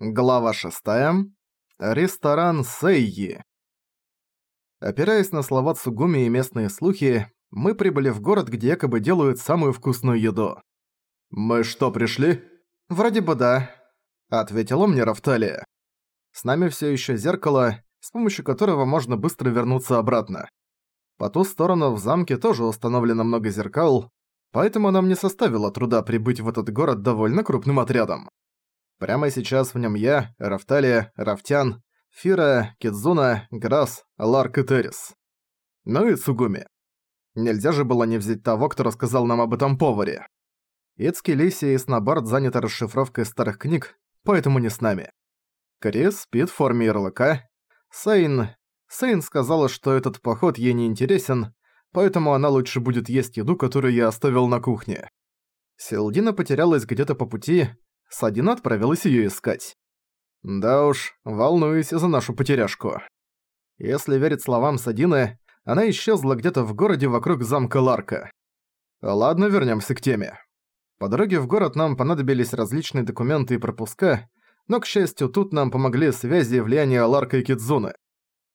Глава 6. Ресторан Сейи. Опираясь на слова Цугуми и местные слухи, мы прибыли в город, где якобы делают самую вкусную еду. «Мы что, пришли?» «Вроде бы да», — ответила мне Рафталия. «С нами все еще зеркало, с помощью которого можно быстро вернуться обратно. По ту сторону в замке тоже установлено много зеркал, поэтому нам не составило труда прибыть в этот город довольно крупным отрядом. Прямо сейчас в нем я, Рафталия, Рафтян, Фира, Кидзуна, Грас, Ларк и Террис. Ну и Цугуми. Нельзя же было не взять того, кто рассказал нам об этом поваре. Ицки, Лисия и Снобард заняты расшифровкой старых книг, поэтому не с нами. Крис спит в форме ярлыка. Сейн... Сейн сказала, что этот поход ей не интересен, поэтому она лучше будет есть еду, которую я оставил на кухне. Селдина потерялась где-то по пути, Садина отправилась её искать. Да уж, волнуюсь за нашу потеряшку. Если верить словам Садины, она исчезла где-то в городе вокруг замка Ларка. Ладно, вернёмся к теме. По дороге в город нам понадобились различные документы и пропуска, но, к счастью, тут нам помогли связи и влияние Ларка и Кидзуны.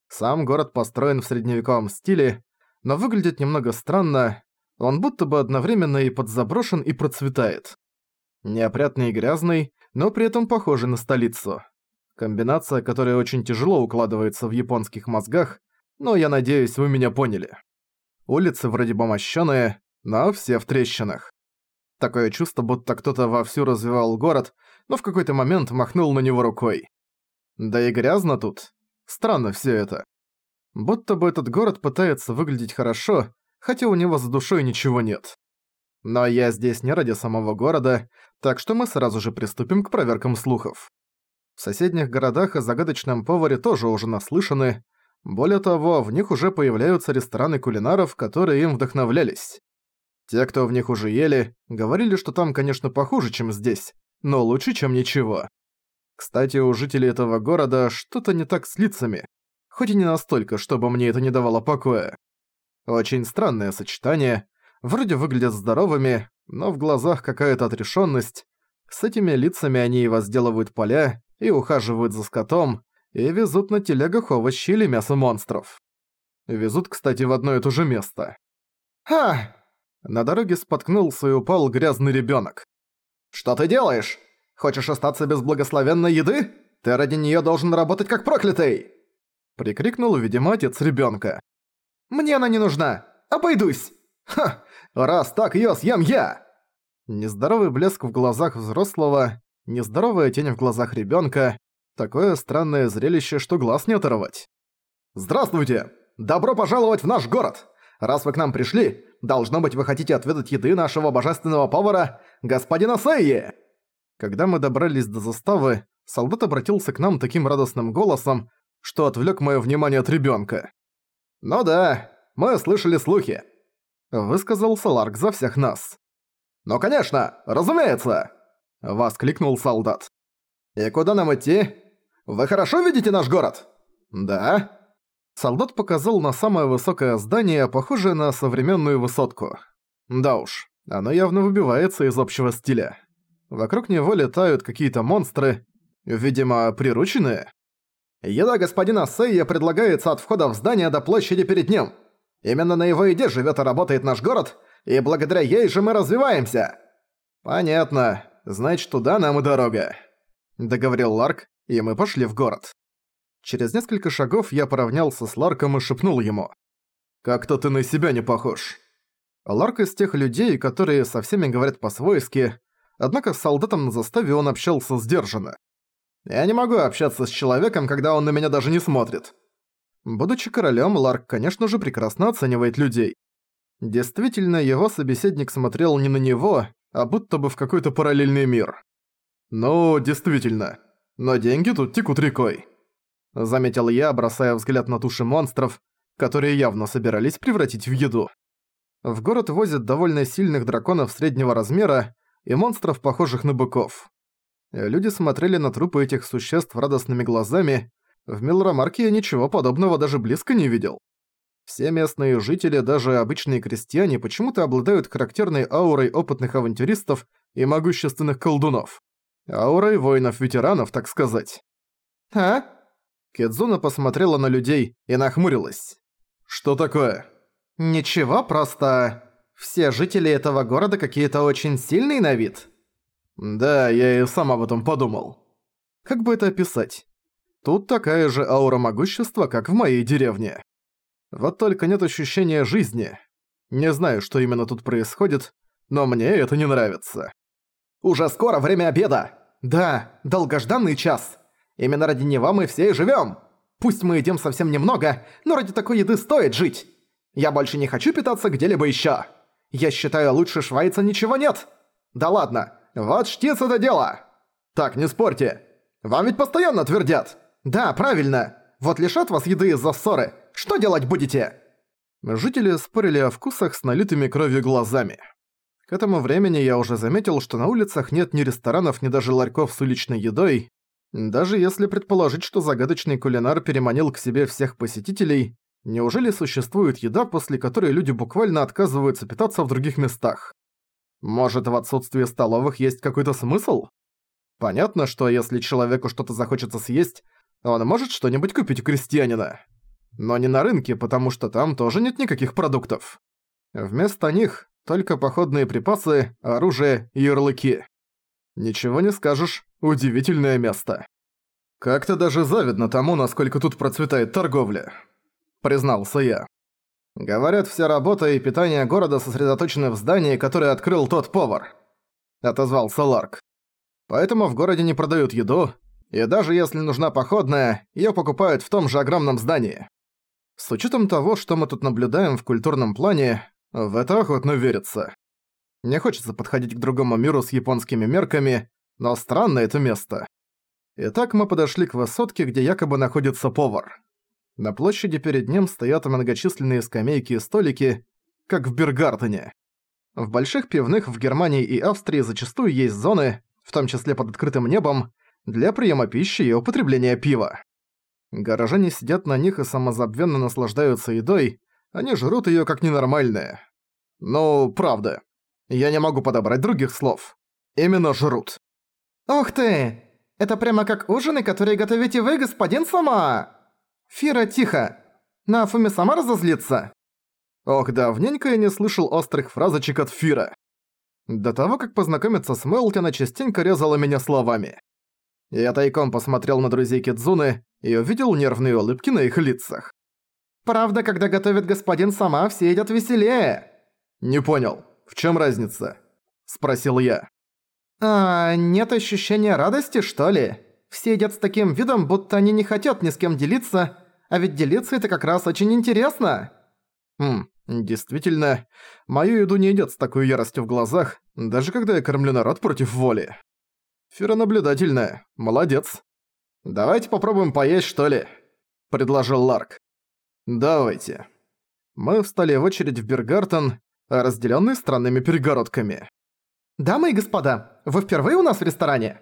Сам город построен в средневековом стиле, но выглядит немного странно, он будто бы одновременно и подзаброшен и процветает. Неопрятный и грязный, но при этом похожий на столицу. Комбинация, которая очень тяжело укладывается в японских мозгах, но я надеюсь, вы меня поняли. Улицы вроде бы мощёные, но все в трещинах. Такое чувство, будто кто-то вовсю развивал город, но в какой-то момент махнул на него рукой. Да и грязно тут. Странно всё это. Будто бы этот город пытается выглядеть хорошо, хотя у него за душой ничего нет. Но я здесь не ради самого города, так что мы сразу же приступим к проверкам слухов. В соседних городах о загадочном поваре тоже уже наслышаны. Более того, в них уже появляются рестораны кулинаров, которые им вдохновлялись. Те, кто в них уже ели, говорили, что там, конечно, похуже, чем здесь, но лучше, чем ничего. Кстати, у жителей этого города что-то не так с лицами, хоть и не настолько, чтобы мне это не давало покоя. Очень странное сочетание, вроде выглядят здоровыми, но в глазах какая-то отрешенность. С этими лицами они и возделывают поля, и ухаживают за скотом, и везут на телегах овощи или мясо монстров. Везут, кстати, в одно и то же место. «Ха!» На дороге споткнулся и упал грязный ребенок. «Что ты делаешь? Хочешь остаться без благословенной еды? Ты ради нее должен работать как проклятый!» Прикрикнул, видимо, отец ребенка. «Мне она не нужна! Обойдусь!» «Ха! Раз так её съем я!» Нездоровый блеск в глазах взрослого, нездоровая тень в глазах ребёнка. Такое странное зрелище, что глаз не оторвать. «Здравствуйте! Добро пожаловать в наш город! Раз вы к нам пришли, должно быть, вы хотите отведать еды нашего божественного повара, господина Сейи!» Когда мы добрались до заставы, солдат обратился к нам таким радостным голосом, что отвлёк моё внимание от ребёнка. «Ну да, мы слышали слухи высказался Ларк за всех нас. «Ну конечно, разумеется!» – воскликнул солдат. «И куда нам идти? Вы хорошо видите наш город?» «Да». Солдат показал на самое высокое здание, похожее на современную высотку. Да уж, оно явно выбивается из общего стиля. Вокруг него летают какие-то монстры, видимо, прирученные. «Еда господина Сейя предлагается от входа в здание до площади перед ним», Именно на его еде живет и работает наш город, и благодаря ей же мы развиваемся». «Понятно. Значит, туда нам и дорога», — договорил Ларк, и мы пошли в город. Через несколько шагов я поравнялся с Ларком и шепнул ему. «Как-то ты на себя не похож». Ларк из тех людей, которые со всеми говорят по-свойски, однако с солдатом на заставе он общался сдержанно. «Я не могу общаться с человеком, когда он на меня даже не смотрит. Будучи королем, Ларк, конечно же, прекрасно оценивает людей. Действительно, его собеседник смотрел не на него, а будто бы в какой-то параллельный мир. «Ну, действительно. Но деньги тут текут рекой», — заметил я, бросая взгляд на туши монстров, которые явно собирались превратить в еду. В город возят довольно сильных драконов среднего размера и монстров, похожих на быков. Люди смотрели на трупы этих существ радостными глазами, в Милрамарке я ничего подобного даже близко не видел. Все местные жители, даже обычные крестьяне, почему-то обладают характерной аурой опытных авантюристов и могущественных колдунов. Аурой воинов-ветеранов, так сказать. А? Кедзуна посмотрела на людей и нахмурилась. «Что такое?» Ничего, просто... Все жители этого города какие-то очень сильные на вид. Да, я и сам об этом подумал. Как бы это описать? Тут такая же аура могущества, как в моей деревне. Вот только нет ощущения жизни. Не знаю, что именно тут происходит, но мне это не нравится. Уже скоро время обеда. Да, долгожданный час. Именно ради него мы все и живем. Пусть мы едим совсем немного, но ради такой еды стоит жить. Я больше не хочу питаться где-либо еще. Я считаю, лучше Швайца ничего нет. Да ладно, вот штиц это дело. Так, не спорьте. Вам ведь постоянно твердят. Да, правильно. Вот лишат вас еды из-за ссоры. Что делать будете? Жители спорили о вкусах с налитыми кровью глазами. К этому времени я уже заметил, что на улицах нет ни ресторанов, ни даже ларьков с уличной едой. Даже если предположить, что загадочный кулинар переманил к себе всех посетителей, Неужели существует еда, после которой люди буквально отказываются питаться в других местах? Может, в отсутствии столовых есть какой-то смысл? Понятно, что если человеку что-то захочется съесть, он может что-нибудь купить у крестьянина. Но не на рынке, потому что там тоже нет никаких продуктов. Вместо них только походные припасы, оружие и ярлыки. Ничего не скажешь, удивительное место. Как-то даже завидно тому, насколько тут процветает торговля признался я. «Говорят, вся работа и питание города сосредоточены в здании, которое открыл тот повар», — отозвался Ларк. «Поэтому в городе не продают еду, и даже если нужна походная, её покупают в том же огромном здании. С учетом того, что мы тут наблюдаем в культурном плане, в это охотно верится. Не хочется подходить к другому миру с японскими мерками, но странно это место. Итак, мы подошли к высотке, где якобы находится повар. На площади перед ним стоят многочисленные скамейки и столики, как в Бергартене. В больших пивных в Германии и Австрии зачастую есть зоны, в том числе под открытым небом, для приема пищи и употребления пива. Горожане сидят на них и самозабвенно наслаждаются едой, они жрут её как ненормальные. Ну, правда. Я не могу подобрать других слов. Именно жрут. «Ух ты! Это прямо как ужины, которые готовите вы, господин Сама!» «Фира, тихо! Нафуми сама разозлится!» Ох, давненько я не слышал острых фразочек от Фира. До того, как познакомиться с Мелти, она частенько резала меня словами. Я тайком посмотрел на друзей Кидзуны и увидел нервные улыбки на их лицах. «Правда, когда готовит господин сама, все едят веселее!» «Не понял, в чем разница?» – спросил я. «А, нет ощущения радости, что ли? Все едят с таким видом, будто они не хотят ни с кем делиться, а ведь делиться это как раз очень интересно. Хм, действительно, мою еду не едят с такой яростью в глазах, даже когда я кормлю народ против воли. Фира наблюдательная, молодец. Давайте попробуем поесть, что ли? Предложил Ларк. Давайте. Мы встали в очередь в Бергартен, разделенный странными перегородками. «Дамы и господа, вы впервые у нас в ресторане?»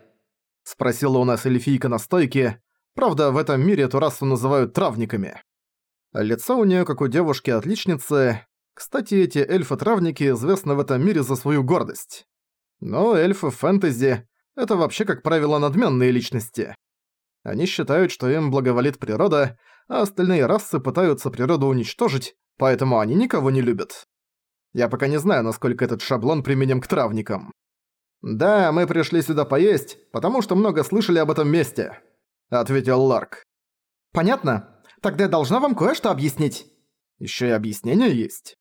Спросила у нас эльфийка на стойке, Правда, в этом мире эту расу называют травниками. Лицо у нее как у девушки-отличницы. Кстати, эти эльфы-травники известны в этом мире за свою гордость. Но эльфы фэнтези — это вообще, как правило, надменные личности. Они считают, что им благоволит природа, а остальные расы пытаются природу уничтожить, поэтому они никого не любят. Я пока не знаю, насколько этот шаблон применим к травникам. Да, мы пришли сюда поесть, потому что много слышали об этом месте ответил Ларк. «Понятно. Тогда я должна вам кое-что объяснить». Еще и объяснение есть?»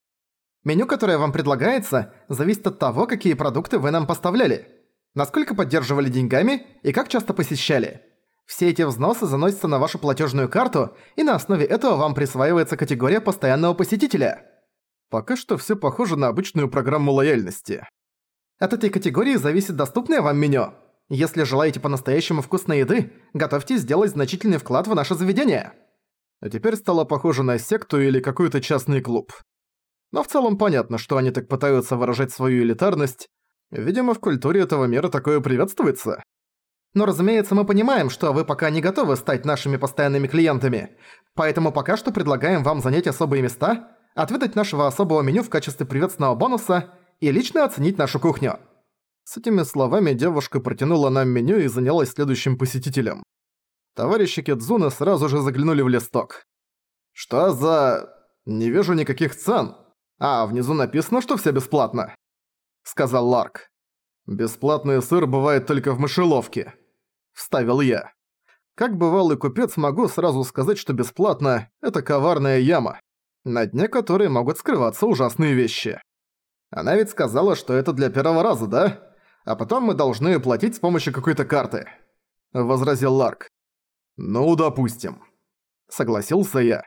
«Меню, которое вам предлагается, зависит от того, какие продукты вы нам поставляли, насколько поддерживали деньгами и как часто посещали. Все эти взносы заносятся на вашу платежную карту, и на основе этого вам присваивается категория постоянного посетителя». Пока что все похоже на обычную программу лояльности. От этой категории зависит доступное вам меню. Если желаете по-настоящему вкусной еды, готовьтесь сделать значительный вклад в наше заведение». А теперь стало похоже на секту или какой-то частный клуб. Но в целом понятно, что они так пытаются выражать свою элитарность. Видимо, в культуре этого мира такое приветствуется. Но разумеется, мы понимаем, что вы пока не готовы стать нашими постоянными клиентами, поэтому пока что предлагаем вам занять особые места, отведать нашего особого меню в качестве приветственного бонуса и лично оценить нашу кухню. С этими словами девушка протянула нам меню и занялась следующим посетителем. Товарищи Кедзуна сразу же заглянули в листок. «Что за... Не вижу никаких цен. А, внизу написано, что все бесплатно», — сказал Ларк. «Бесплатный сыр бывает только в мышеловке», — вставил я. Как бывалый купец могу сразу сказать, что бесплатно – это коварная яма, на дне которой могут скрываться ужасные вещи. Она ведь сказала, что это для первого раза, да? А потом мы должны платить с помощью какой-то карты. Возразил Ларк. Ну, допустим. Согласился я.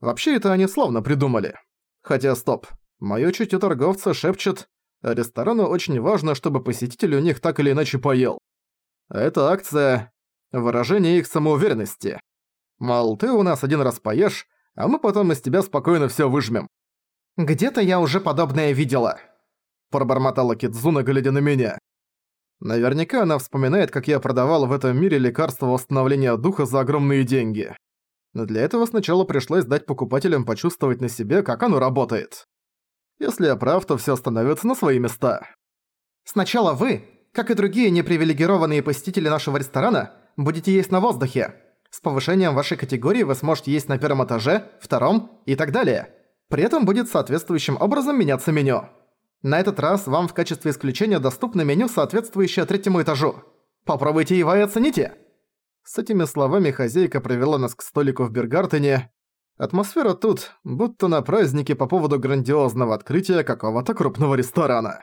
Вообще это они славно придумали. Хотя стоп. Моё чутьё торговца шепчет, ресторану очень важно, чтобы посетитель у них так или иначе поел. Эта акция – выражение их самоуверенности. Мол, ты у нас один раз поешь, а мы потом из тебя спокойно всё выжмем. «Где-то я уже подобное видела», – пробормотала Кидзуна, глядя на меня. Наверняка она вспоминает, как я продавал в этом мире лекарства восстановления духа за огромные деньги. Но для этого сначала пришлось дать покупателям почувствовать на себе, как оно работает. Если я прав, то всё становится на свои места. «Сначала вы, как и другие непривилегированные посетители нашего ресторана, будете есть на воздухе. С повышением вашей категории вы сможете есть на первом этаже, втором и так далее. При этом будет соответствующим образом меняться меню. На этот раз вам в качестве исключения доступно меню, соответствующее третьему этажу. Попробуйте его и оцените!» С этими словами хозяйка провела нас к столику в Бергартене. Атмосфера тут, будто на празднике по поводу грандиозного открытия какого-то крупного ресторана.